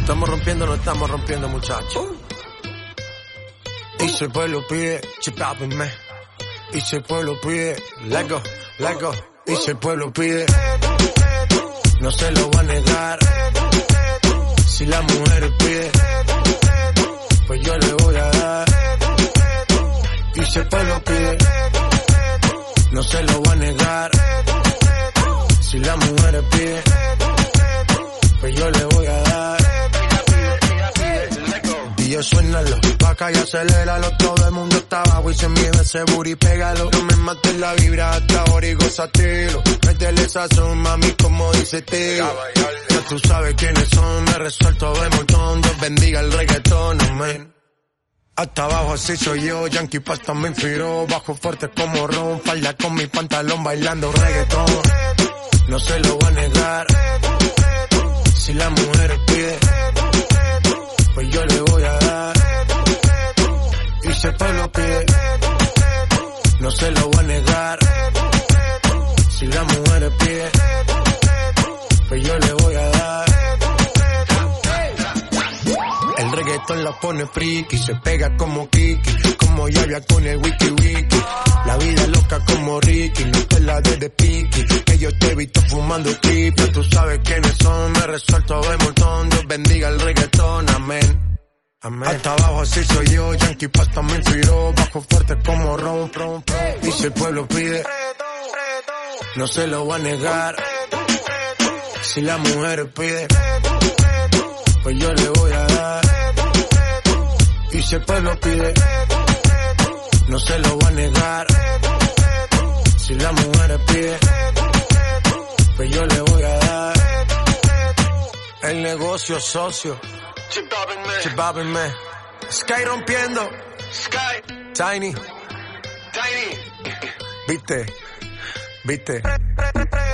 Estamos rompiendo, no estamos rompiendo, muchachos. Y si el pueblo pide, me. Y si el pueblo pide, let go, let go. Y si el pueblo pide, no se lo va a negar. Si la mujer pide, pues yo le voy a dar. Y si el pueblo pide, no se lo va a negar. Suénalo, acá y aceléralo, todo el mundo está abajo y se mide ese booty, pégalo. No me mates la vibra hasta ahora y gozatelo. Métele sazón, mami, como dice tío. Ya tú sabes quiénes son, me resuelto de montón, Dios bendiga el reggaetón, amén. Hasta abajo así soy yo, Yankee Pasta me inspiró, bajo fuerte como Ron, falda con mi pantalón bailando reggaetón. No se lo voy a negar, si la mujer pide, pues yo le voy se lo voy a negar, si la mujer pide, pues yo le voy a dar. El reggaetón la pone friki, se pega como Kiki, como Yaya con el wiki wiki. La vida loca como Ricky, no te la de de Piki, que yo te he visto fumando clip, tú sabes quiénes son, me resuelto de montón, Dios bendiga el reggaetón, Hasta abajo así soy yo, Yankee Pasta me inspiró, bajo fuerte como Ron, Ron, Ron. Y si el pueblo pide, no se lo va a negar. Si la mujer pide, pues yo le voy a dar. Y si el pueblo pide, no se lo va a negar. Si la mujer pide, pues yo le voy a dar. El negocio socio. Chibábenme. Chibábenme. Sky rompiendo. Sky. Tiny. Tiny. Viste. Viste. Pre, pre, pre,